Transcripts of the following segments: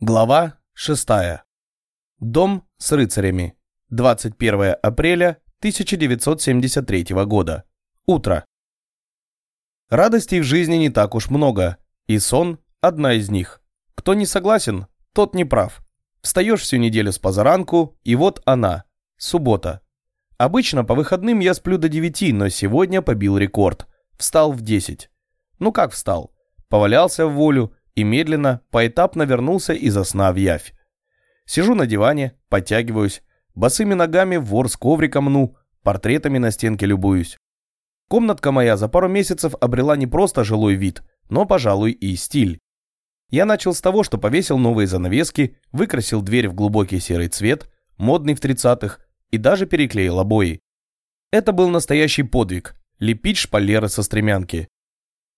Глава 6. Дом с рыцарями. 21 апреля 1973 года. Утро. Радостей в жизни не так уж много, и сон – одна из них. Кто не согласен, тот не прав. Встаешь всю неделю с позаранку, и вот она – суббота. Обычно по выходным я сплю до 9, но сегодня побил рекорд. Встал в 10. Ну как встал? Повалялся в волю и медленно, поэтапно вернулся из сна в явь. Сижу на диване, подтягиваюсь, босыми ногами вор с ковриком ну, портретами на стенке любуюсь. Комнатка моя за пару месяцев обрела не просто жилой вид, но, пожалуй, и стиль. Я начал с того, что повесил новые занавески, выкрасил дверь в глубокий серый цвет, модный в 30-х, и даже переклеил обои. Это был настоящий подвиг – лепить шпалеры со стремянки.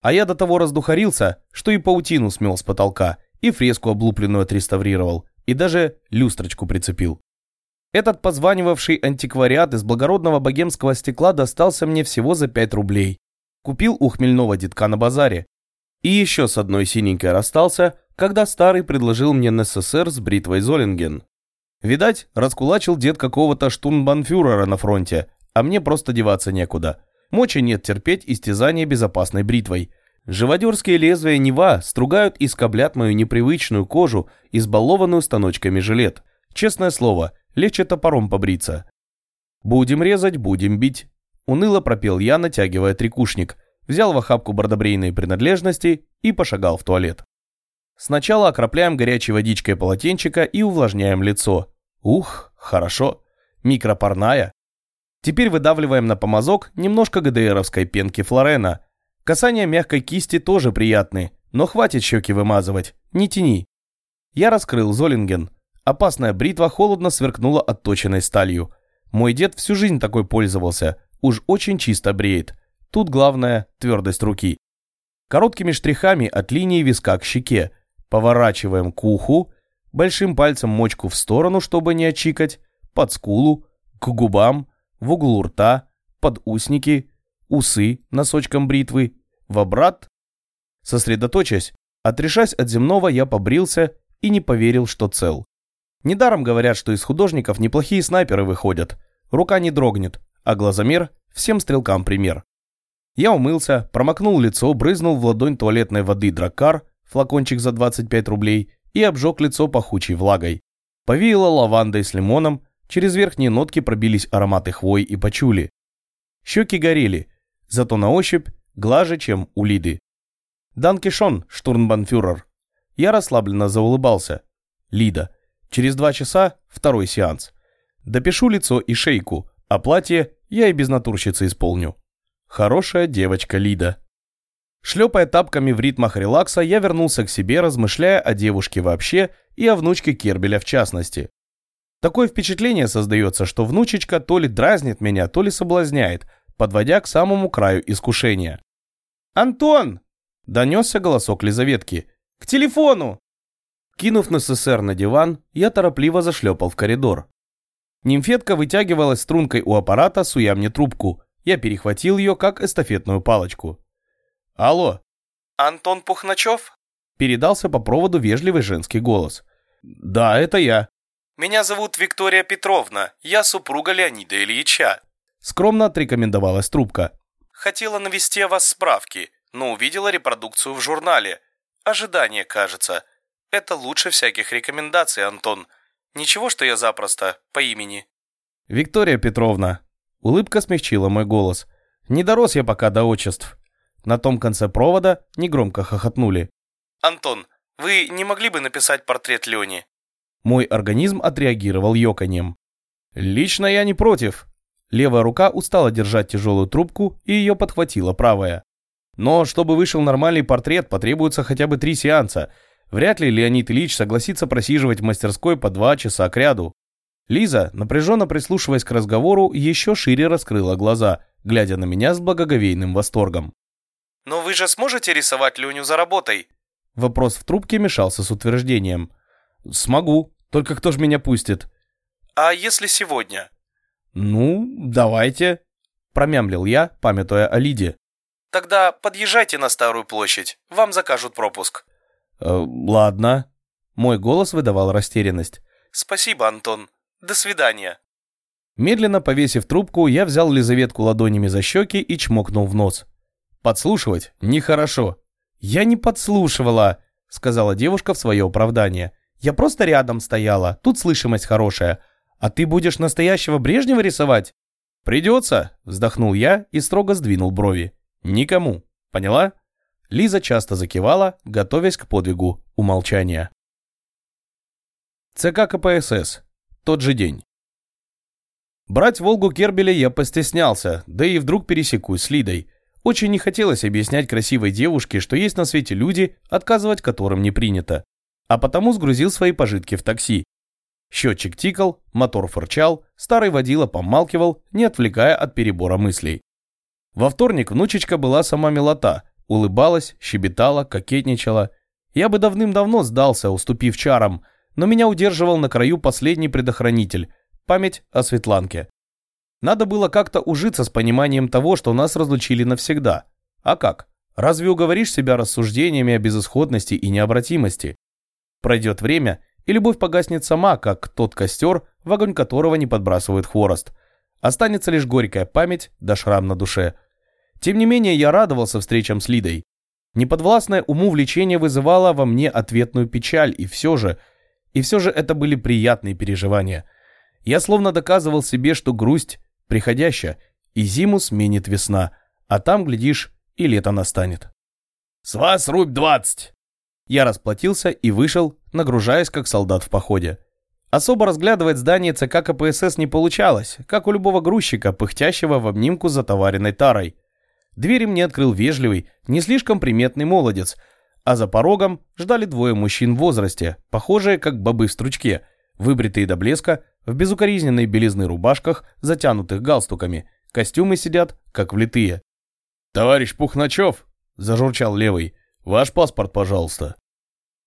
А я до того раздухарился, что и паутину смел с потолка, и фреску облупленную отреставрировал, и даже люстрочку прицепил. Этот позванивавший антиквариат из благородного богемского стекла достался мне всего за 5 рублей. Купил у хмельного детка на базаре. И еще с одной синенькой расстался, когда старый предложил мне НССР с бритвой Золинген. Видать, раскулачил дед какого-то штурмбанфюрера на фронте, а мне просто деваться некуда. Мочи нет терпеть истязание безопасной бритвой. Живодерские лезвия Нева стругают и скоблят мою непривычную кожу, избалованную станочками жилет. Честное слово, легче топором побриться. «Будем резать, будем бить», – уныло пропел я, натягивая трикушник, взял в охапку бардобрейные принадлежности и пошагал в туалет. Сначала окропляем горячей водичкой полотенчика и увлажняем лицо. Ух, хорошо. Микропарная. Теперь выдавливаем на помазок немножко ГДРовской пенки Флорена. Касания мягкой кисти тоже приятны, но хватит щеки вымазывать, не тяни. Я раскрыл Золинген. Опасная бритва холодно сверкнула отточенной сталью. Мой дед всю жизнь такой пользовался, уж очень чисто бреет. Тут главное – твердость руки. Короткими штрихами от линии виска к щеке. Поворачиваем к уху, большим пальцем мочку в сторону, чтобы не очикать, под скулу, к губам – в углу рта, подусники, усы носочком бритвы, в обрат. Сосредоточась, отрешась от земного, я побрился и не поверил, что цел. Недаром говорят, что из художников неплохие снайперы выходят. Рука не дрогнет, а глазомер всем стрелкам пример. Я умылся, промокнул лицо, брызнул в ладонь туалетной воды драккар, флакончик за 25 рублей, и обжег лицо пахучей влагой. Повеяло лавандой с лимоном, Через верхние нотки пробились ароматы хвои и пачули. Щеки горели, зато на ощупь глаже, чем у Лиды. «Данкишон, штурмбанфюрер!» Я расслабленно заулыбался. «Лида, через два часа второй сеанс. Допишу лицо и шейку, а платье я и без натурщицы исполню. Хорошая девочка Лида». Шлепая тапками в ритмах релакса, я вернулся к себе, размышляя о девушке вообще и о внучке Кербеля в частности. Такое впечатление создается, что внучечка то ли дразнит меня, то ли соблазняет, подводя к самому краю искушения. «Антон!» – донесся голосок Лизаветки. «К телефону!» Кинув на СССР на диван, я торопливо зашлепал в коридор. Нимфетка вытягивалась стрункой у аппарата, суя мне трубку. Я перехватил ее, как эстафетную палочку. «Алло!» «Антон Пухначев?» Передался по проводу вежливый женский голос. «Да, это я». Меня зовут Виктория Петровна, я супруга Леонида Ильича». Скромно отрекомендовалась трубка. «Хотела навести о вас справки, но увидела репродукцию в журнале. Ожидание, кажется. Это лучше всяких рекомендаций, Антон. Ничего, что я запросто, по имени». «Виктория Петровна». Улыбка смягчила мой голос. «Не дорос я пока до отчеств». На том конце провода негромко хохотнули. «Антон, вы не могли бы написать портрет Лени? Мой организм отреагировал ёканьем. «Лично я не против». Левая рука устала держать тяжелую трубку, и ее подхватила правая. Но чтобы вышел нормальный портрет, потребуется хотя бы три сеанса. Вряд ли Леонид Ильич согласится просиживать в мастерской по два часа к ряду. Лиза, напряженно прислушиваясь к разговору, еще шире раскрыла глаза, глядя на меня с благоговейным восторгом. «Но вы же сможете рисовать Леню за работой?» Вопрос в трубке мешался с утверждением. «Смогу. Только кто ж меня пустит?» «А если сегодня?» «Ну, давайте», – промямлил я, памятуя о Лиде. «Тогда подъезжайте на Старую площадь. Вам закажут пропуск». Э, «Ладно». Мой голос выдавал растерянность. «Спасибо, Антон. До свидания». Медленно повесив трубку, я взял Лизаветку ладонями за щеки и чмокнул в нос. Подслушивать нехорошо. «Я не подслушивала», — сказала девушка в свое оправдание. «Я просто рядом стояла, тут слышимость хорошая. А ты будешь настоящего Брежнева рисовать?» «Придется», — вздохнул я и строго сдвинул брови. «Никому. Поняла?» Лиза часто закивала, готовясь к подвигу умолчания. ЦК КПСС. Тот же день. Брать «Волгу» Кербеля я постеснялся, да и вдруг пересекусь с Лидой. Очень не хотелось объяснять красивой девушке, что есть на свете люди, отказывать которым не принято. А потому сгрузил свои пожитки в такси. Счетчик тикал, мотор фырчал, старый водила помалкивал, не отвлекая от перебора мыслей. Во вторник внучечка была сама милота, улыбалась, щебетала, кокетничала. Я бы давным-давно сдался, уступив чарам, но меня удерживал на краю последний предохранитель – память о Светланке. Надо было как-то ужиться с пониманием того, что нас разлучили навсегда. А как? Разве уговоришь себя рассуждениями о безысходности и необратимости? Пройдет время, и любовь погаснет сама, как тот костер, в огонь которого не подбрасывают хворост. Останется лишь горькая память да шрам на душе. Тем не менее, я радовался встречам с Лидой. Неподвластное уму влечение вызывало во мне ответную печаль, и все же, и все же это были приятные переживания. Я словно доказывал себе, что грусть приходящая, и зиму сменит весна, а там, глядишь, и лето настанет. «С вас рубь двадцать!» Я расплатился и вышел, нагружаясь как солдат в походе. Особо разглядывать здание ЦК КПСС не получалось, как у любого грузчика, пыхтящего в обнимку с затоваренной тарой. Двери мне открыл вежливый, не слишком приметный молодец, а за порогом ждали двое мужчин в возрасте, похожие как бобы в стручке, выбритые до блеска, в безукоризненной белизны рубашках, затянутых галстуками. Костюмы сидят, как влитые. «Товарищ Пухначев!» – зажурчал левый. «Ваш паспорт, пожалуйста».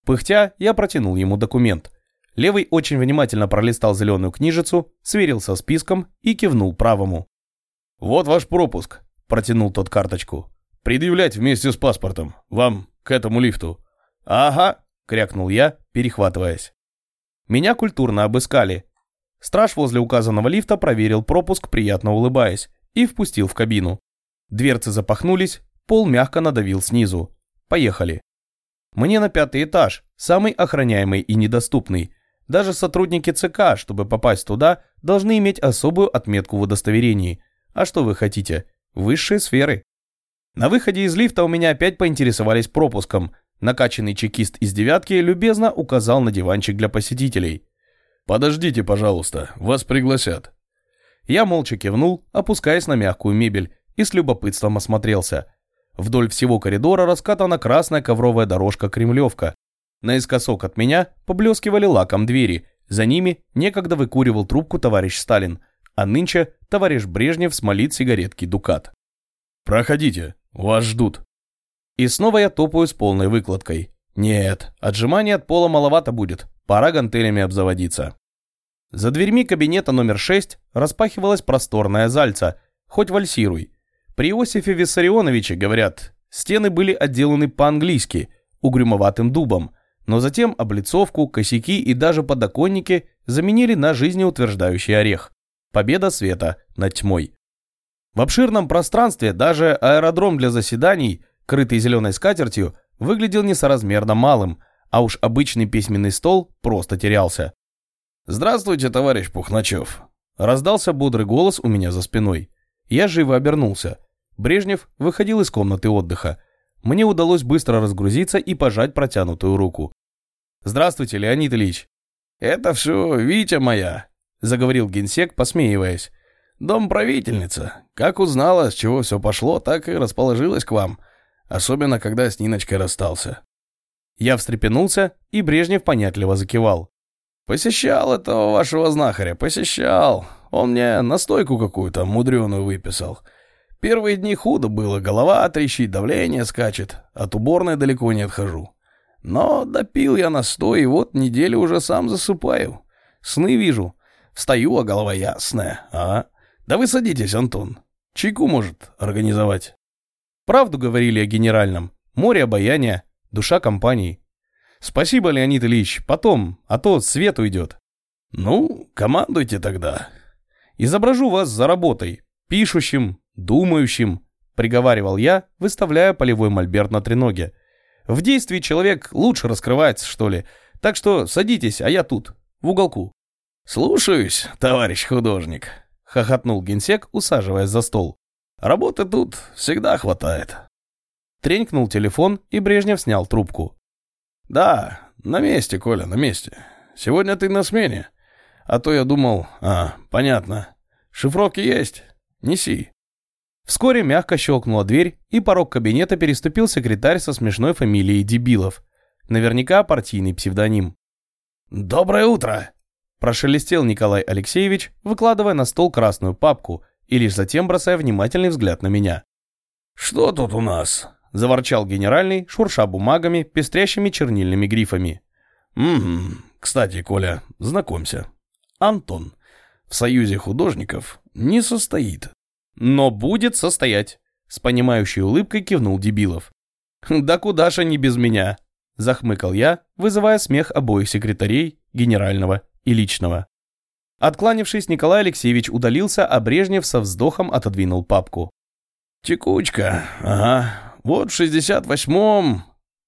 Пыхтя, я протянул ему документ. Левый очень внимательно пролистал зеленую книжицу, сверился списком и кивнул правому. «Вот ваш пропуск», – протянул тот карточку. «Предъявлять вместе с паспортом. Вам к этому лифту». «Ага», – крякнул я, перехватываясь. Меня культурно обыскали, Страж возле указанного лифта проверил пропуск, приятно улыбаясь, и впустил в кабину. Дверцы запахнулись, пол мягко надавил снизу. Поехали. Мне на пятый этаж, самый охраняемый и недоступный. Даже сотрудники ЦК, чтобы попасть туда, должны иметь особую отметку в удостоверении. А что вы хотите? Высшие сферы. На выходе из лифта у меня опять поинтересовались пропуском. Накачанный чекист из девятки любезно указал на диванчик для посетителей. «Подождите, пожалуйста, вас пригласят». Я молча кивнул, опускаясь на мягкую мебель, и с любопытством осмотрелся. Вдоль всего коридора раскатана красная ковровая дорожка-кремлевка. Наискосок от меня поблескивали лаком двери, за ними некогда выкуривал трубку товарищ Сталин, а нынче товарищ Брежнев смолит сигаретки «Дукат». «Проходите, вас ждут». И снова я топаю с полной выкладкой. Нет, отжимания от пола маловато будет, пора гантелями обзаводиться. За дверьми кабинета номер 6 распахивалась просторная зальца, хоть вальсируй. При Иосифе Виссарионовиче, говорят, стены были отделаны по-английски, угрюмоватым дубом, но затем облицовку, косяки и даже подоконники заменили на жизнеутверждающий орех. Победа света над тьмой. В обширном пространстве даже аэродром для заседаний, крытый зеленой скатертью, выглядел несоразмерно малым, а уж обычный письменный стол просто терялся. «Здравствуйте, товарищ Пухначев!» Раздался бодрый голос у меня за спиной. Я живо обернулся. Брежнев выходил из комнаты отдыха. Мне удалось быстро разгрузиться и пожать протянутую руку. «Здравствуйте, Леонид Ильич!» «Это все Витя моя», — заговорил генсек, посмеиваясь. «Дом правительница. Как узнала, с чего все пошло, так и расположилась к вам. Особенно, когда с Ниночкой расстался». Я встрепенулся, и Брежнев понятливо закивал. «Посещал этого вашего знахаря, посещал. Он мне настойку какую-то мудреную выписал. Первые дни худо было, голова трещит, давление скачет. От уборной далеко не отхожу. Но допил я настой, и вот неделю уже сам засыпаю. Сны вижу. Встаю, а голова ясная. А? Да вы садитесь, Антон. Чайку, может, организовать?» Правду говорили о генеральном. Море обаяния, душа компании. Спасибо, Леонид Ильич, потом, а то свет уйдет. Ну, командуйте тогда. Изображу вас за работой, пишущим, думающим, приговаривал я, выставляя полевой мольберт на треноге. В действии человек лучше раскрывается, что ли. Так что садитесь, а я тут, в уголку. Слушаюсь, товарищ художник, хохотнул генсек, усаживаясь за стол. Работы тут всегда хватает. Тренькнул телефон, и Брежнев снял трубку. «Да, на месте, Коля, на месте. Сегодня ты на смене. А то я думал... А, понятно. Шифровки есть? Неси». Вскоре мягко щелкнула дверь, и порог кабинета переступил секретарь со смешной фамилией Дебилов. Наверняка партийный псевдоним. «Доброе утро!» Прошелестел Николай Алексеевич, выкладывая на стол красную папку и лишь затем бросая внимательный взгляд на меня. «Что тут у нас?» — заворчал генеральный, шурша бумагами, пестрящими чернильными грифами. «Угу. Кстати, Коля, знакомься. Антон. В Союзе художников не состоит». «Но будет состоять», — с понимающей улыбкой кивнул Дебилов. «Да куда же они без меня?» — захмыкал я, вызывая смех обоих секретарей, генерального и личного. Откланившись, Николай Алексеевич удалился, а Брежнев со вздохом отодвинул папку. «Текучка, ага, вот в 68-м...»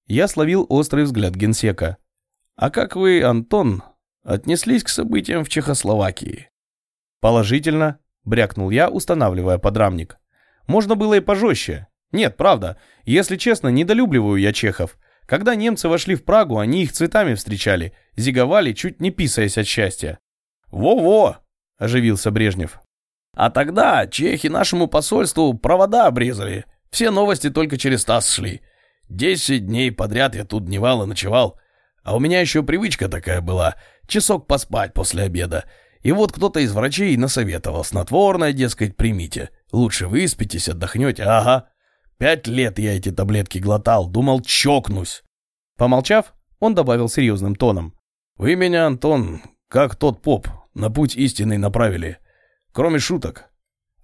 Я словил острый взгляд генсека. «А как вы, Антон, отнеслись к событиям в Чехословакии?» «Положительно», — брякнул я, устанавливая подрамник. «Можно было и пожестче. Нет, правда, если честно, недолюбливаю я чехов. Когда немцы вошли в Прагу, они их цветами встречали, зиговали, чуть не писаясь от счастья». «Во-во!» — оживился Брежнев. «А тогда чехи нашему посольству провода обрезали, все новости только через ТАСС шли. Десять дней подряд я тут дневал и ночевал. А у меня еще привычка такая была — часок поспать после обеда. И вот кто-то из врачей насоветовал снотворное, дескать, примите. Лучше выспитесь, отдохнете. Ага. Пять лет я эти таблетки глотал, думал, чокнусь. Помолчав, он добавил серьезным тоном. Вы меня, Антон, как тот поп, на путь истинный направили. Кроме шуток.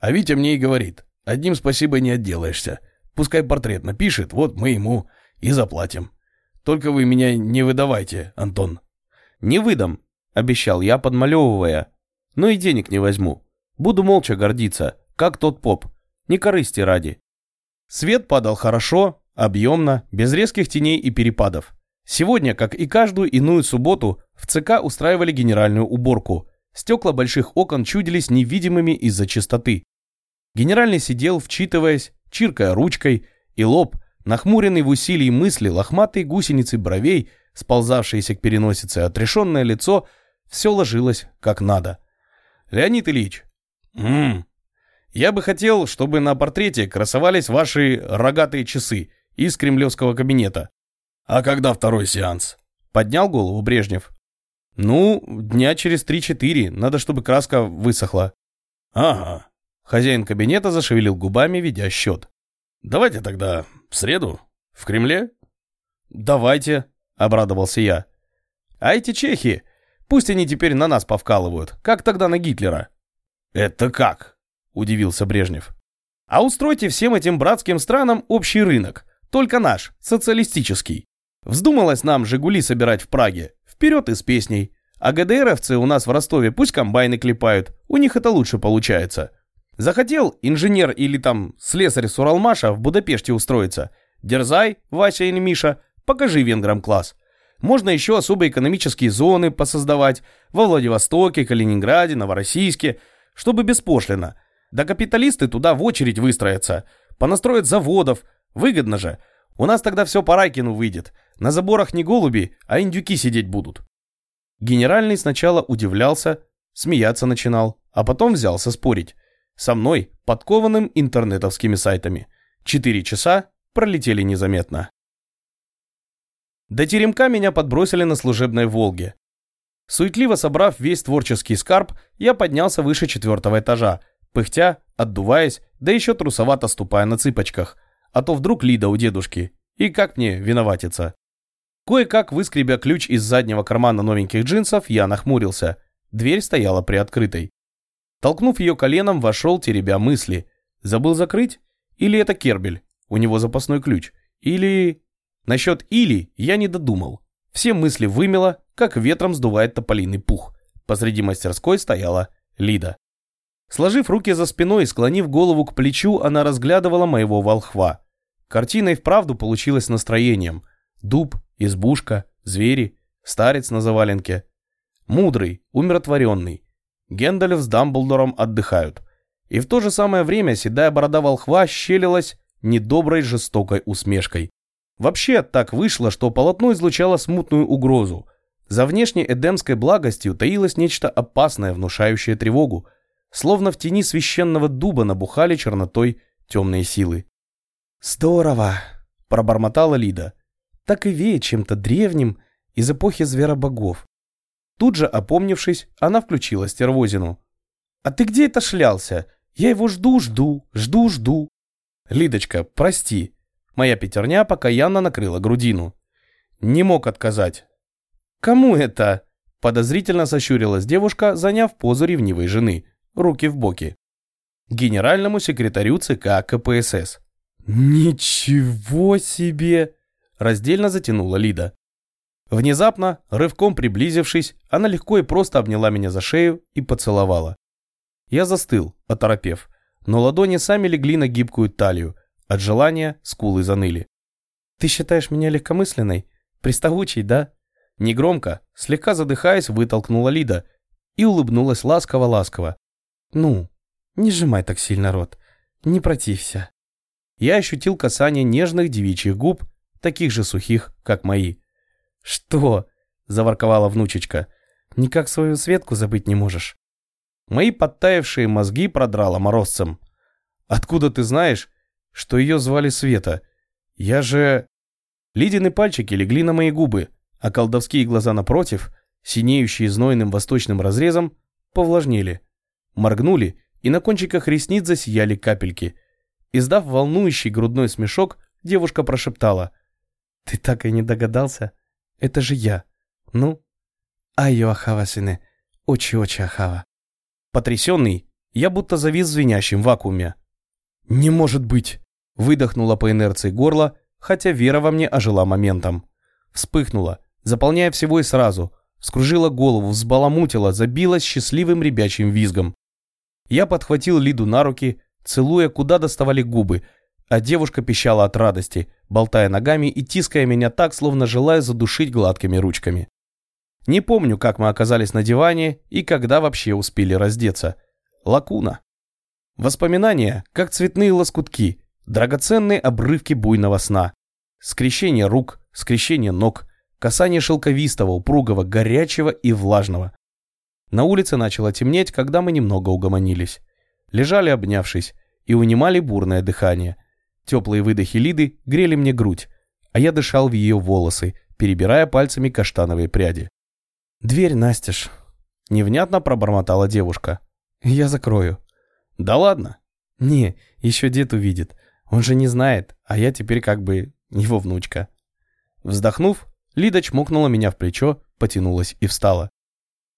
А Витя мне и говорит. Одним спасибо не отделаешься. Пускай портрет напишет, вот мы ему и заплатим. Только вы меня не выдавайте, Антон». «Не выдам», — обещал я, подмалевывая. «Но и денег не возьму. Буду молча гордиться, как тот поп. Не корысти ради». Свет падал хорошо, объемно, без резких теней и перепадов. Сегодня, как и каждую иную субботу, в ЦК устраивали генеральную уборку. Стекла больших окон чудились невидимыми из-за чистоты. Генеральный сидел, вчитываясь, чиркая ручкой, и лоб, нахмуренный в усилии мысли, лохматой гусеницы бровей, сползавшиеся к переносице, отрешенное лицо, все ложилось как надо. «Леонид Ильич, м я бы хотел, чтобы на портрете красовались ваши рогатые часы из кремлевского кабинета». «А когда второй сеанс?» Поднял голову Брежнев. «Ну, дня через три-четыре. Надо, чтобы краска высохла». «Ага. Хозяин кабинета зашевелил губами, ведя счет. «Давайте тогда в среду? В Кремле?» «Давайте», — обрадовался я. «А эти чехи, пусть они теперь на нас повкалывают, как тогда на Гитлера». «Это как?» — удивился Брежнев. «А устройте всем этим братским странам общий рынок, только наш, социалистический. Вздумалось нам «Жигули» собирать в Праге, вперед и с песней. А ГДРовцы у нас в Ростове пусть комбайны клепают, у них это лучше получается. Захотел инженер или там слесарь с Уралмаша в Будапеште устроиться? Дерзай, Вася или Миша, покажи венграм класс. Можно еще особые экономические зоны посоздавать во Владивостоке, Калининграде, Новороссийске, чтобы беспошлино. Да капиталисты туда в очередь выстроятся, понастроят заводов, выгодно же. У нас тогда все по Райкину выйдет. На заборах не голуби, а индюки сидеть будут. Генеральный сначала удивлялся, смеяться начинал, а потом взялся спорить. Со мной, подкованным интернетовскими сайтами. Четыре часа пролетели незаметно. До теремка меня подбросили на служебной «Волге». Суетливо собрав весь творческий скарб, я поднялся выше четвертого этажа, пыхтя, отдуваясь, да еще трусовато ступая на цыпочках. А то вдруг Лида у дедушки. И как мне виноватиться? Кое-как выскребя ключ из заднего кармана новеньких джинсов, я нахмурился. Дверь стояла приоткрытой. Толкнув ее коленом, вошел, теребя мысли. Забыл закрыть? Или это Кербель? У него запасной ключ. Или... Насчет «или» я не додумал. Все мысли вымело, как ветром сдувает тополиный пух. Посреди мастерской стояла Лида. Сложив руки за спиной и склонив голову к плечу, она разглядывала моего волхва. Картина и вправду получилась настроением. Дуб, избушка, звери, старец на заваленке. Мудрый, умиротворенный. Гендальф с Дамблдором отдыхают. И в то же самое время седая борода волхва щелилась недоброй жестокой усмешкой. Вообще так вышло, что полотно излучало смутную угрозу. За внешней эдемской благостью таилось нечто опасное, внушающее тревогу. Словно в тени священного дуба набухали чернотой темные силы. «Здорово!» – пробормотала Лида. «Так и веет чем-то древним из эпохи зверобогов». Тут же, опомнившись, она включила стервозину. «А ты где это шлялся? Я его жду-жду, жду-жду». «Лидочка, прости». Моя пятерня покаянно накрыла грудину. Не мог отказать. «Кому это?» Подозрительно сощурилась девушка, заняв позу ревнивой жены, руки в боки. Генеральному секретарю ЦК КПСС. «Ничего себе!» – раздельно затянула Лида. Внезапно, рывком приблизившись, она легко и просто обняла меня за шею и поцеловала. Я застыл, оторопев, но ладони сами легли на гибкую талию, от желания скулы заныли. «Ты считаешь меня легкомысленной? Приставучей, да?» Негромко, слегка задыхаясь, вытолкнула Лида и улыбнулась ласково-ласково. «Ну, не сжимай так сильно рот, не протився». Я ощутил касание нежных девичьих губ, таких же сухих, как мои. «Что?» – заворковала внучечка. «Никак свою Светку забыть не можешь». Мои подтаявшие мозги продрало морозцем. «Откуда ты знаешь, что ее звали Света? Я же...» Лидины пальчики легли на мои губы, а колдовские глаза напротив, синеющие знойным восточным разрезом, повлажнели. Моргнули, и на кончиках ресниц засияли капельки. Издав волнующий грудной смешок, девушка прошептала. «Ты так и не догадался?» Это же я. Ну? Айо Ахава, сыны. Очи-очи Ахава. Потрясенный, я будто завис в звенящем вакууме. «Не может быть!» Выдохнула по инерции горло, хотя вера во мне ожила моментом. Вспыхнула, заполняя всего и сразу. Вскружила голову, взбаламутила, забилась счастливым ребячим визгом. Я подхватил Лиду на руки, целуя, куда доставали губы, а девушка пищала от радости, болтая ногами и тиская меня так, словно желая задушить гладкими ручками. Не помню, как мы оказались на диване и когда вообще успели раздеться. Лакуна. Воспоминания, как цветные лоскутки, драгоценные обрывки буйного сна. Скрещение рук, скрещение ног, касание шелковистого, упругого, горячего и влажного. На улице начало темнеть, когда мы немного угомонились. Лежали обнявшись и унимали бурное дыхание – Теплые выдохи Лиды грели мне грудь, а я дышал в ее волосы, перебирая пальцами каштановые пряди. «Дверь настежь», — невнятно пробормотала девушка. «Я закрою». «Да ладно». «Не, еще дед увидит. Он же не знает, а я теперь как бы его внучка». Вздохнув, Лида чмокнула меня в плечо, потянулась и встала.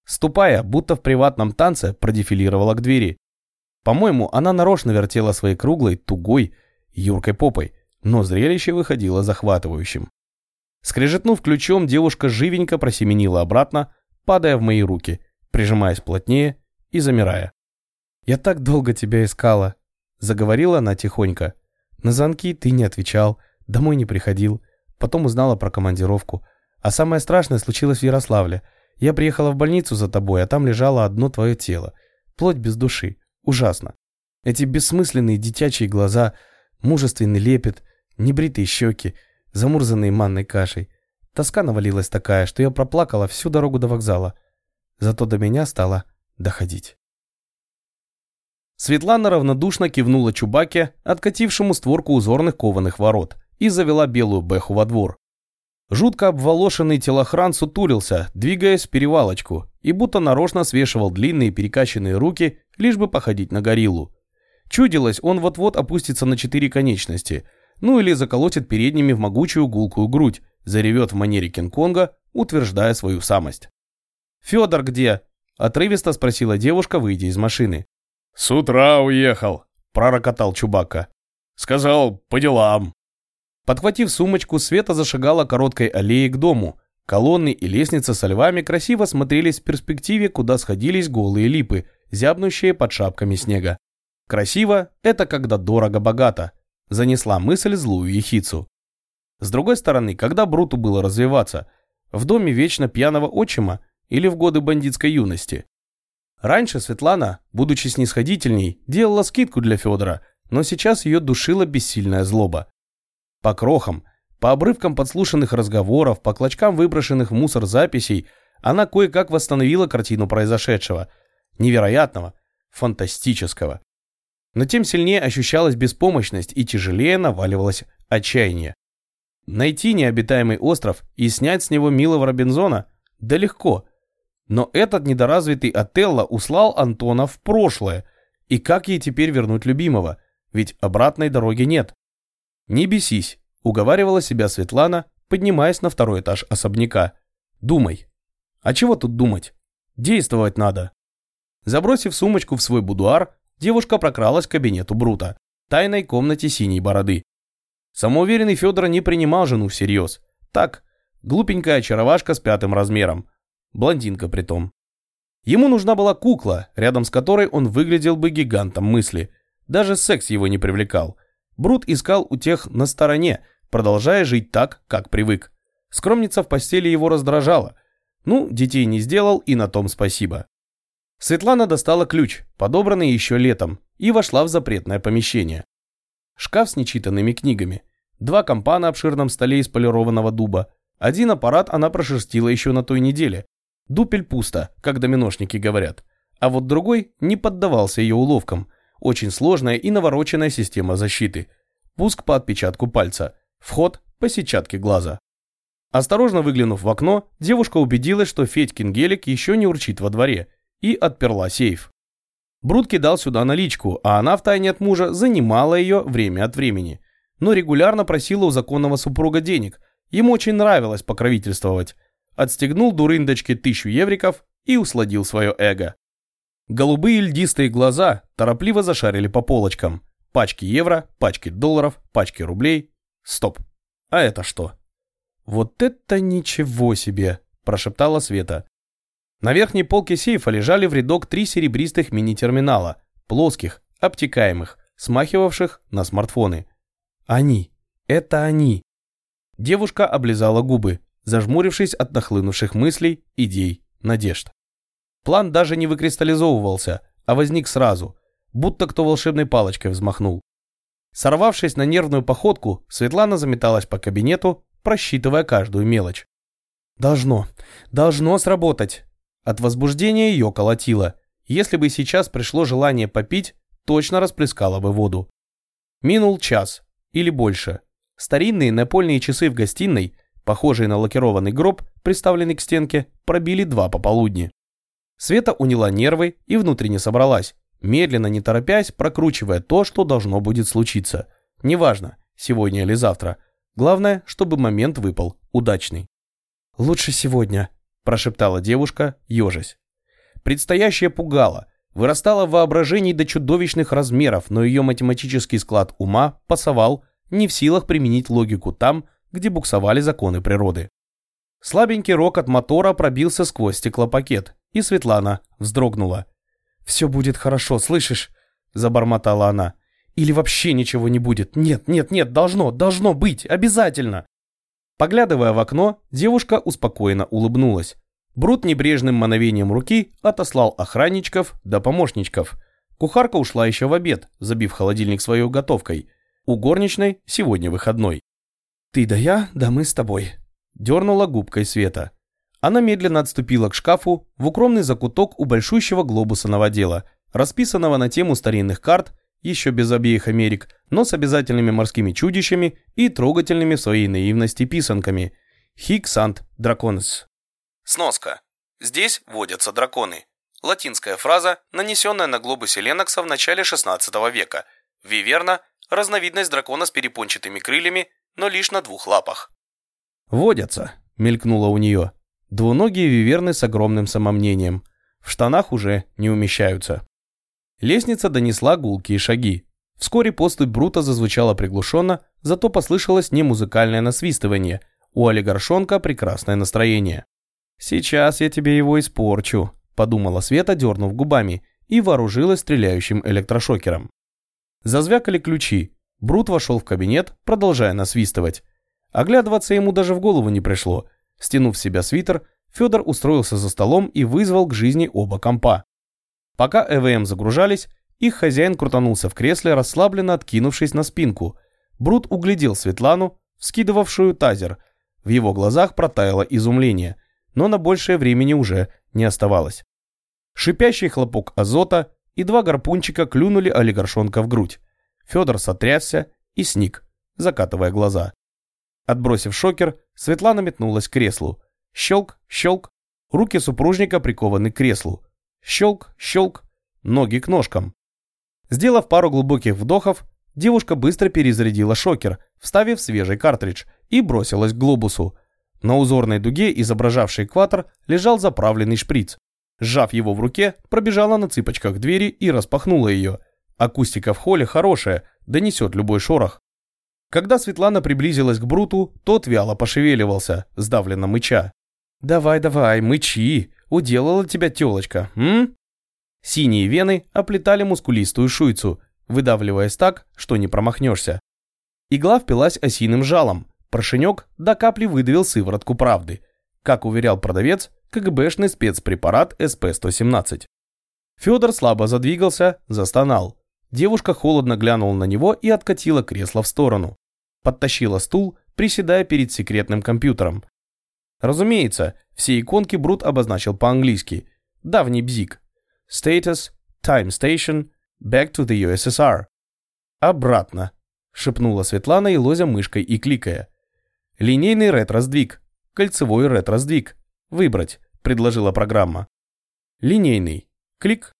Ступая, будто в приватном танце, продефилировала к двери. По-моему, она нарочно вертела своей круглой, тугой, юркой попой, но зрелище выходило захватывающим. Скрежетнув ключом, девушка живенько просеменила обратно, падая в мои руки, прижимаясь плотнее и замирая. «Я так долго тебя искала», — заговорила она тихонько. «На звонки ты не отвечал, домой не приходил, потом узнала про командировку. А самое страшное случилось в Ярославле. Я приехала в больницу за тобой, а там лежало одно твое тело. Плоть без души. Ужасно. Эти бессмысленные детячие глаза — Мужественный лепет, небритые щеки, замурзанные манной кашей. Тоска навалилась такая, что я проплакала всю дорогу до вокзала. Зато до меня стало доходить. Светлана равнодушно кивнула Чубаке, откатившему створку узорных кованых ворот, и завела белую бэху во двор. Жутко обволошенный телохран сутулился, двигаясь в перевалочку, и будто нарочно свешивал длинные перекачанные руки, лишь бы походить на гориллу. Чудилось, он вот-вот опустится на четыре конечности, ну или заколотит передними в могучую гулкую грудь, заревет в манере Кинг-Конга, утверждая свою самость. «Федор где?» – отрывисто спросила девушка, выйдя из машины. «С утра уехал», – пророкотал Чубака. «Сказал, по делам». Подхватив сумочку, Света зашагала короткой аллеей к дому, Колонны и лестница со львами красиво смотрелись в перспективе, куда сходились голые липы, зябнущие под шапками снега. Красиво – это когда дорого-богато, занесла мысль злую ехицу. С другой стороны, когда Бруту было развиваться? В доме вечно пьяного отчима или в годы бандитской юности? Раньше Светлана, будучи снисходительней, делала скидку для Федора, но сейчас ее душила бессильная злоба. По крохам, по обрывкам подслушанных разговоров, по клочкам выброшенных в мусор записей, она кое-как восстановила картину произошедшего. Невероятного, фантастического. Но тем сильнее ощущалась беспомощность и тяжелее наваливалось отчаяние. Найти необитаемый остров и снять с него милого Робинзона? Да легко. Но этот недоразвитый Отелло услал Антона в прошлое. И как ей теперь вернуть любимого? Ведь обратной дороги нет. Не бесись, уговаривала себя Светлана, поднимаясь на второй этаж особняка. Думай. А чего тут думать? Действовать надо. Забросив сумочку в свой будуар, девушка прокралась к кабинету Брута, тайной комнате синей бороды. Самоуверенный Федор не принимал жену всерьез. Так, глупенькая очаровашка с пятым размером. Блондинка притом. Ему нужна была кукла, рядом с которой он выглядел бы гигантом мысли. Даже секс его не привлекал. Брут искал у тех на стороне, продолжая жить так, как привык. Скромница в постели его раздражала. Ну, детей не сделал, и на том спасибо. Светлана достала ключ, подобранный еще летом, и вошла в запретное помещение. Шкаф с нечитанными книгами. Два компа на обширном столе из полированного дуба. Один аппарат она прошерстила еще на той неделе. Дупель пусто, как доминошники говорят. А вот другой не поддавался ее уловкам. Очень сложная и навороченная система защиты. Пуск по отпечатку пальца. Вход по сетчатке глаза. Осторожно выглянув в окно, девушка убедилась, что Федькин гелик еще не урчит во дворе, и отперла сейф. Брут кидал сюда наличку, а она втайне от мужа занимала ее время от времени. Но регулярно просила у законного супруга денег. Ему очень нравилось покровительствовать. Отстегнул дурындочке тысячу евриков и усладил свое эго. Голубые льдистые глаза торопливо зашарили по полочкам. Пачки евро, пачки долларов, пачки рублей. Стоп. А это что? Вот это ничего себе, прошептала Света. На верхней полке сейфа лежали в рядок три серебристых мини-терминала, плоских, обтекаемых, смахивавших на смартфоны. Они. Это они. Девушка облизала губы, зажмурившись от нахлынувших мыслей, идей, надежд. План даже не выкристаллизовывался, а возник сразу, будто кто волшебной палочкой взмахнул. Сорвавшись на нервную походку, Светлана заметалась по кабинету, просчитывая каждую мелочь. «Должно, должно сработать!» От возбуждения ее колотило. Если бы сейчас пришло желание попить, точно расплескало бы воду. Минул час. Или больше. Старинные напольные часы в гостиной, похожие на лакированный гроб, приставленный к стенке, пробили два пополудни. Света уняла нервы и внутренне собралась, медленно, не торопясь, прокручивая то, что должно будет случиться. Неважно, сегодня или завтра. Главное, чтобы момент выпал удачный. «Лучше сегодня», прошептала девушка, ежась. Предстоящее пугало, вырастало в воображении до чудовищных размеров, но ее математический склад ума пасовал, не в силах применить логику там, где буксовали законы природы. Слабенький рок от мотора пробился сквозь стеклопакет, и Светлана вздрогнула. «Все будет хорошо, слышишь?» – забормотала она. «Или вообще ничего не будет. Нет, нет, нет, должно, должно быть, обязательно!» Поглядывая в окно, девушка успокоенно улыбнулась. Брут небрежным мановением руки отослал охранничков до помощничков. Кухарка ушла еще в обед, забив холодильник своей готовкой. У горничной сегодня выходной. «Ты да я, да мы с тобой», – дернула губкой Света. Она медленно отступила к шкафу в укромный закуток у большущего глобуса новодела, расписанного на тему старинных карт еще без обеих Америк, но с обязательными морскими чудищами и трогательными в своей наивности писанками. Хиксант драконс. Сноска. Здесь водятся драконы. Латинская фраза, нанесенная на глобусе Ленокса в начале 16 века. Виверна – разновидность дракона с перепончатыми крыльями, но лишь на двух лапах. «Водятся», – мелькнуло у нее. Двуногие виверны с огромным самомнением. В штанах уже не умещаются. Лестница донесла гулкие шаги. Вскоре поступь Брута зазвучала приглушенно, зато послышалось не музыкальное насвистывание. У олигаршонка прекрасное настроение. «Сейчас я тебе его испорчу», – подумала Света, дернув губами, и вооружилась стреляющим электрошокером. Зазвякали ключи. Брут вошел в кабинет, продолжая насвистывать. Оглядываться ему даже в голову не пришло. Стянув себя свитер, Федор устроился за столом и вызвал к жизни оба компа. Пока ЭВМ загружались, их хозяин крутанулся в кресле, расслабленно откинувшись на спинку. Брут углядел Светлану, вскидывавшую тазер. В его глазах протаяло изумление, но на большее времени уже не оставалось. Шипящий хлопок азота и два гарпунчика клюнули олигаршонка в грудь. Федор сотрясся и сник, закатывая глаза. Отбросив шокер, Светлана метнулась к креслу. Щелк, щелк. Руки супружника прикованы к креслу. Щелк, щелк. Ноги к ножкам. Сделав пару глубоких вдохов, девушка быстро перезарядила шокер, вставив свежий картридж, и бросилась к глобусу. На узорной дуге, изображавшей экватор, лежал заправленный шприц. Сжав его в руке, пробежала на цыпочках двери и распахнула ее. Акустика в холле хорошая, донесет любой шорох. Когда Светлана приблизилась к Бруту, тот вяло пошевеливался, сдавленно мыча. «Давай, давай, мычи, уделала тебя телочка, м?» Синие вены оплетали мускулистую шуйцу, выдавливаясь так, что не промахнешься. Игла впилась осиным жалом, прошенек до капли выдавил сыворотку правды. Как уверял продавец, КГБшный спецпрепарат СП-117. Федор слабо задвигался, застонал. Девушка холодно глянула на него и откатила кресло в сторону. Подтащила стул, приседая перед секретным компьютером. Разумеется, все иконки Брут обозначил по-английски. Давний бзик. Status, Time Station, Back to the USSR. Обратно, шепнула Светлана и лозя мышкой и кликая. Линейный ретро-сдвиг, кольцевой ретро-сдвиг. Выбрать предложила программа. Линейный. Клик.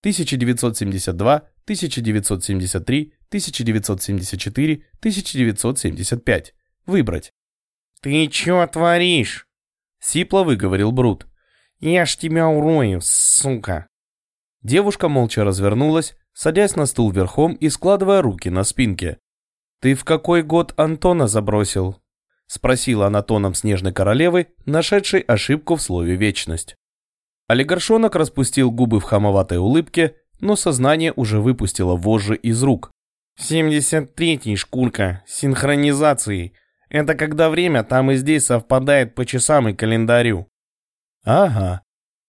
1972, 1973, 1974, 1975. Выбрать. «Ты чё творишь?» Сипло выговорил Брут. «Я ж тебя урою, сука!» Девушка молча развернулась, садясь на стул верхом и складывая руки на спинке. «Ты в какой год Антона забросил?» Спросила она тоном снежной королевы, нашедшей ошибку в слове «вечность». Олигаршонок распустил губы в хамоватой улыбке, но сознание уже выпустило вожжи из рук. «Семьдесят третий, шкурка, синхронизации. Это когда время там и здесь совпадает по часам и календарю». «Ага».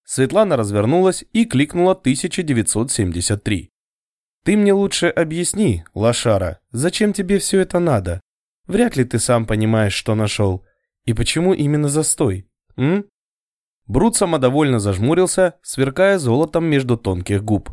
Светлана развернулась и кликнула 1973. «Ты мне лучше объясни, лошара, зачем тебе все это надо? Вряд ли ты сам понимаешь, что нашел. И почему именно застой, м? Брут самодовольно зажмурился, сверкая золотом между тонких губ.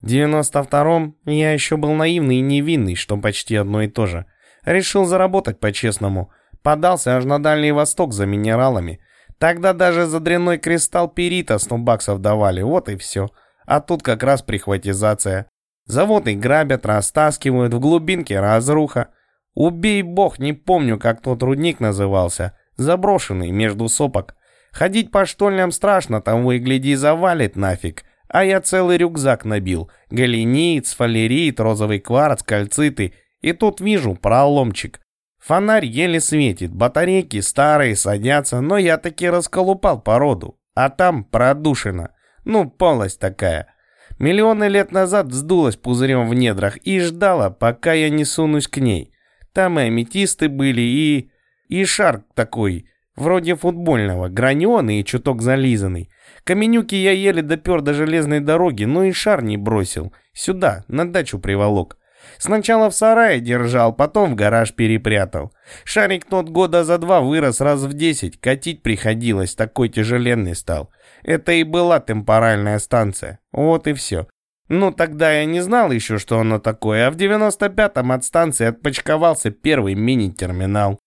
В девяносто втором я еще был наивный и невинный, что почти одно и то же. Решил заработать по-честному. Подался аж на Дальний Восток за минералами. Тогда даже за дрянной кристалл перита 100 баксов давали, вот и все. А тут как раз прихватизация. Заводы грабят, растаскивают, в глубинке разруха. Убей бог, не помню, как тот рудник назывался. Заброшенный, между сопок. Ходить по штольням страшно, того и гляди завалит нафиг. А я целый рюкзак набил. Галинит, сфалерит, розовый кварц, кальциты. И тут вижу проломчик. Фонарь еле светит, батарейки старые садятся, но я таки расколупал породу. А там продушина. Ну, полость такая. Миллионы лет назад вздулась пузырем в недрах и ждала, пока я не сунусь к ней. Там и аметисты были, и... И шар такой, вроде футбольного, граненый и чуток зализанный. Каменюки я еле допер до железной дороги, но и шар не бросил. Сюда, на дачу приволок. Сначала в сарае держал, потом в гараж перепрятал. Шарик тот года за два вырос раз в десять, катить приходилось, такой тяжеленный стал. Это и была темпоральная станция. Вот и все. Ну, тогда я не знал еще, что оно такое, а в 95-м от станции отпочковался первый мини-терминал.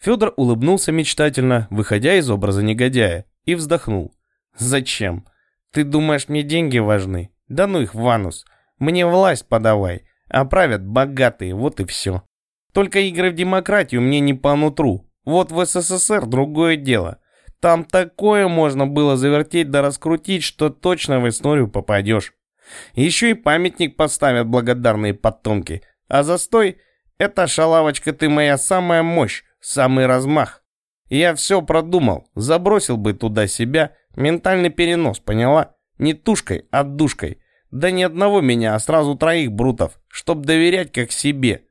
Федор улыбнулся мечтательно, выходя из образа негодяя, и вздохнул. «Зачем? Ты думаешь, мне деньги важны? Да ну их в анус. Мне власть подавай. А правят богатые, вот и все. Только игры в демократию мне не по нутру. Вот в СССР другое дело. Там такое можно было завертеть да раскрутить, что точно в историю попадешь. Еще и памятник поставят благодарные потомки. А застой — это шалавочка ты моя самая мощь, самый размах. Я все продумал. Забросил бы туда себя. Ментальный перенос, поняла? Не тушкой, а душкой. Да ни одного меня, а сразу троих брутов, чтоб доверять как себе.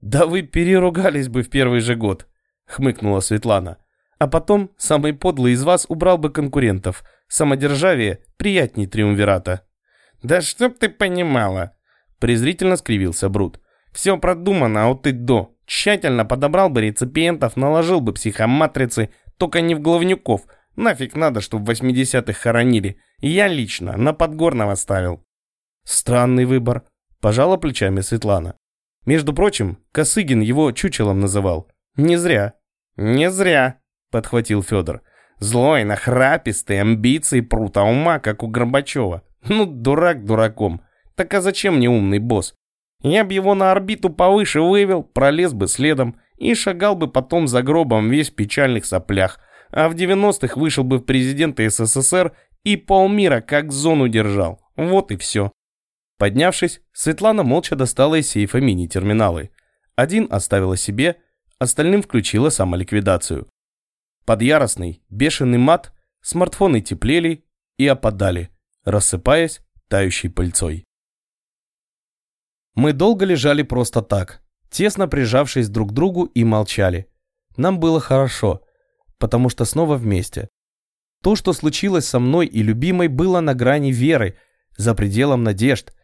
Да вы переругались бы в первый же год, хмыкнула Светлана. А потом самый подлый из вас убрал бы конкурентов. Самодержавие приятней триумвирата. Да чтоб ты понимала, презрительно скривился Брут. Все продумано от и до. Тщательно подобрал бы реципиентов, наложил бы психоматрицы, только не в главнюков. Нафиг надо, чтобы в 80-х хоронили. Я лично на Подгорного ставил. Странный выбор. Пожала плечами Светлана. Между прочим, Косыгин его чучелом называл. Не зря. Не зря, подхватил Федор. Злой, нахрапистый, амбиции прута ума, как у Горбачева. Ну, дурак дураком. Так а зачем мне умный босс? Я бы его на орбиту повыше вывел, пролез бы следом и шагал бы потом за гробом весь в печальных соплях, а в 90-х вышел бы в президенты СССР и полмира как зону держал. Вот и все. Поднявшись, Светлана молча достала из сейфа мини-терминалы. Один оставила себе, остальным включила самоликвидацию. Под яростный, бешеный мат смартфоны теплели и опадали, рассыпаясь тающей пыльцой. Мы долго лежали просто так, тесно прижавшись друг к другу и молчали. Нам было хорошо, потому что снова вместе. То, что случилось со мной и любимой, было на грани веры, за пределом надежд.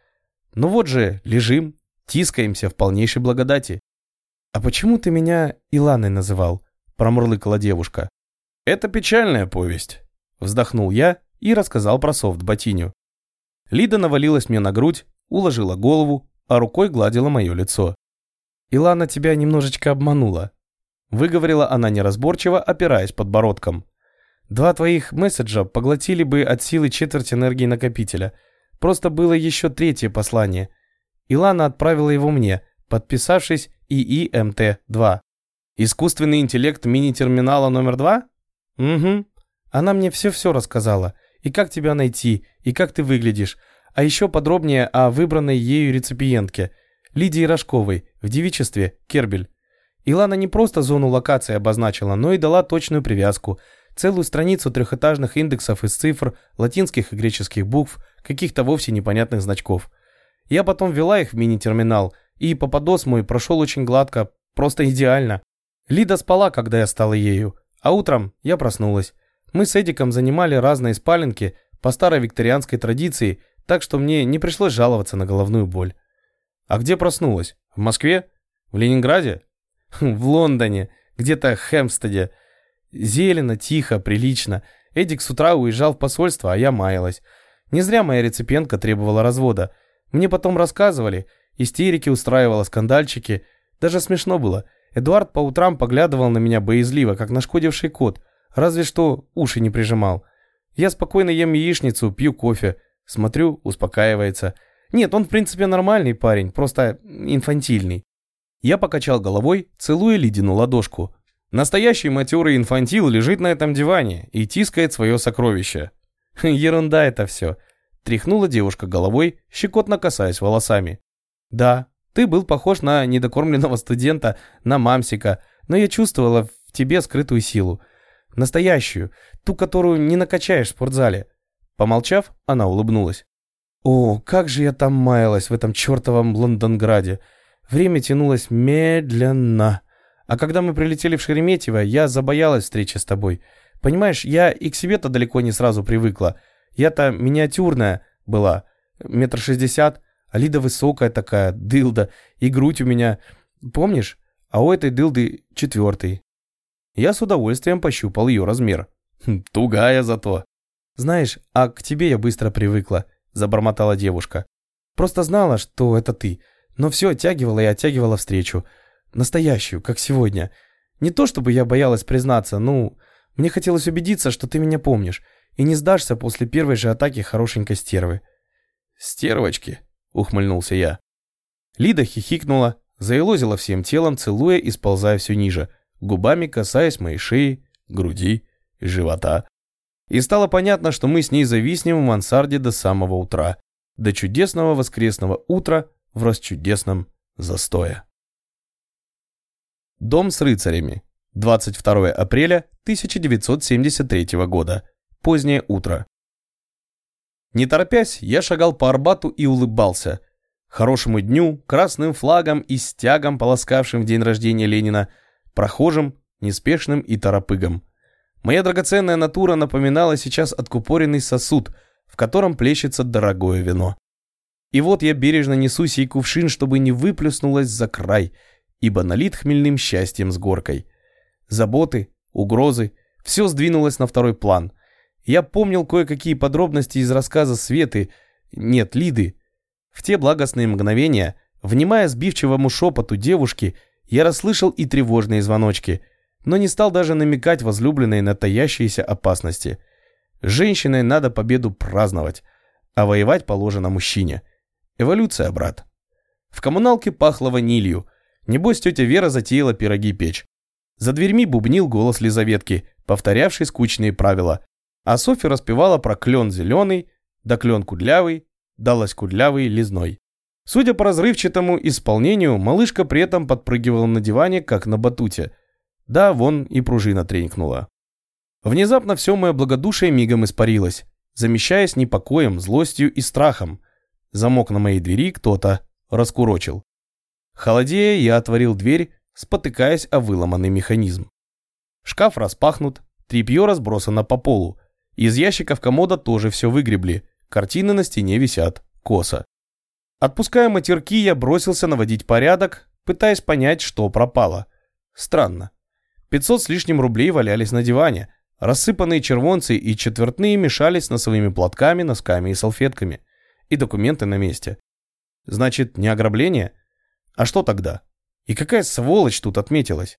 Ну вот же, лежим, тискаемся в полнейшей благодати. «А почему ты меня Иланой называл?» – промурлыкала девушка. «Это печальная повесть», – вздохнул я и рассказал про софт-ботиню. Лида навалилась мне на грудь, уложила голову, а рукой гладила мое лицо. «Илана тебя немножечко обманула», — выговорила она неразборчиво, опираясь подбородком. «Два твоих месседжа поглотили бы от силы четверть энергии накопителя. Просто было еще третье послание. Илана отправила его мне, подписавшись ИИМТ-2. Искусственный интеллект мини-терминала номер два? Угу. Она мне все-все рассказала. И как тебя найти, и как ты выглядишь, а еще подробнее о выбранной ею реципиентке, Лидии Рожковой, в девичестве Кербель. Илана не просто зону локации обозначила, но и дала точную привязку, целую страницу трехэтажных индексов из цифр, латинских и греческих букв, каких-то вовсе непонятных значков. Я потом ввела их в мини-терминал, и попадос мой прошел очень гладко, просто идеально. Лида спала, когда я стала ею, а утром я проснулась. Мы с Эдиком занимали разные спаленки по старой викторианской традиции – так что мне не пришлось жаловаться на головную боль. А где проснулась? В Москве? В Ленинграде? В Лондоне, где-то в Хэмстеде. Зелено, тихо, прилично. Эдик с утра уезжал в посольство, а я маялась. Не зря моя реципиентка требовала развода. Мне потом рассказывали, истерики устраивала, скандальчики. Даже смешно было. Эдуард по утрам поглядывал на меня боязливо, как нашкодивший кот. Разве что уши не прижимал. Я спокойно ем яичницу, пью кофе. Смотрю, успокаивается. Нет, он в принципе нормальный парень, просто инфантильный. Я покачал головой, целуя Лидину ладошку. Настоящий матерый инфантил лежит на этом диване и тискает свое сокровище. Ерунда это все. Тряхнула девушка головой, щекотно касаясь волосами. Да, ты был похож на недокормленного студента, на мамсика, но я чувствовала в тебе скрытую силу. Настоящую, ту, которую не накачаешь в спортзале. Помолчав, она улыбнулась. «О, как же я там маялась в этом чертовом Лондонграде! Время тянулось медленно. А когда мы прилетели в Шереметьево, я забоялась встречи с тобой. Понимаешь, я и к себе-то далеко не сразу привыкла. Я-то миниатюрная была, метр шестьдесят, а Лида высокая такая, дылда, и грудь у меня, помнишь? А у этой дылды четвертый. Я с удовольствием пощупал ее размер. Хм, тугая зато. «Знаешь, а к тебе я быстро привыкла», – забормотала девушка. «Просто знала, что это ты, но все оттягивала и оттягивала встречу. Настоящую, как сегодня. Не то чтобы я боялась признаться, ну, мне хотелось убедиться, что ты меня помнишь и не сдашься после первой же атаки хорошенькой стервы». «Стервочки», – ухмыльнулся я. Лида хихикнула, заелозила всем телом, целуя и сползая все ниже, губами касаясь моей шеи, груди, живота. И стало понятно, что мы с ней зависнем в мансарде до самого утра. До чудесного воскресного утра в расчудесном застое. Дом с рыцарями. 22 апреля 1973 года. Позднее утро. Не торопясь, я шагал по Арбату и улыбался. Хорошему дню, красным флагом и стягом, полоскавшим в день рождения Ленина, прохожим, неспешным и торопыгом. Моя драгоценная натура напоминала сейчас откупоренный сосуд, в котором плещется дорогое вино. И вот я бережно несу сей кувшин, чтобы не выплюснулось за край, ибо налит хмельным счастьем с горкой. Заботы, угрозы, все сдвинулось на второй план. Я помнил кое-какие подробности из рассказа Светы, нет, Лиды. В те благостные мгновения, внимая сбивчивому шепоту девушки, я расслышал и тревожные звоночки, но не стал даже намекать возлюбленной на таящиеся опасности. Женщиной надо победу праздновать, а воевать положено мужчине. Эволюция, брат. В коммуналке пахло ванилью. Небось, тетя Вера затеяла пироги печь. За дверьми бубнил голос Лизаветки, повторявший скучные правила. А Софья распевала про клен зеленый, да клен кудлявый, да лось кудлявый лизной. Судя по разрывчатому исполнению, малышка при этом подпрыгивала на диване, как на батуте. Да, вон и пружина тренькнула. Внезапно все мое благодушие мигом испарилось, замещаясь непокоем, злостью и страхом. Замок на моей двери кто-то раскурочил. Холодея, я отворил дверь, спотыкаясь о выломанный механизм. Шкаф распахнут, тряпье разбросано по полу. Из ящиков комода тоже все выгребли, картины на стене висят, косо. Отпуская матерки, я бросился наводить порядок, пытаясь понять, что пропало. Странно. 500 с лишним рублей валялись на диване, рассыпанные червонцы и четвертные мешались носовыми платками, носками и салфетками. И документы на месте. Значит, не ограбление? А что тогда? И какая сволочь тут отметилась?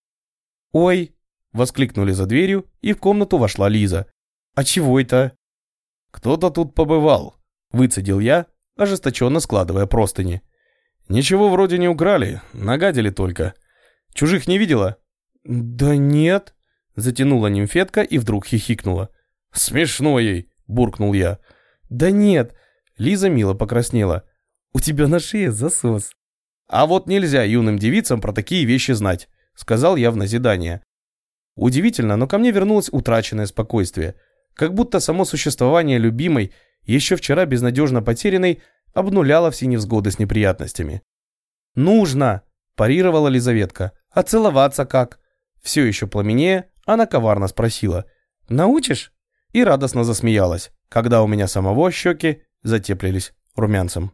«Ой!» — воскликнули за дверью, и в комнату вошла Лиза. «А чего это?» «Кто-то тут побывал», — выцедил я, ожесточенно складывая простыни. «Ничего вроде не украли, нагадили только. Чужих не видела?» «Да нет», — затянула нимфетка и вдруг хихикнула. «Смешно ей», — буркнул я. «Да нет», — Лиза мило покраснела. «У тебя на шее засос». «А вот нельзя юным девицам про такие вещи знать», — сказал я в назидание. Удивительно, но ко мне вернулось утраченное спокойствие. Как будто само существование любимой, еще вчера безнадежно потерянной, обнуляло все невзгоды с неприятностями. «Нужно!» – парировала Лизаветка. «А целоваться как?» Все еще пламенее, она коварно спросила. «Научишь?» И радостно засмеялась, когда у меня самого щеки затеплились румянцем.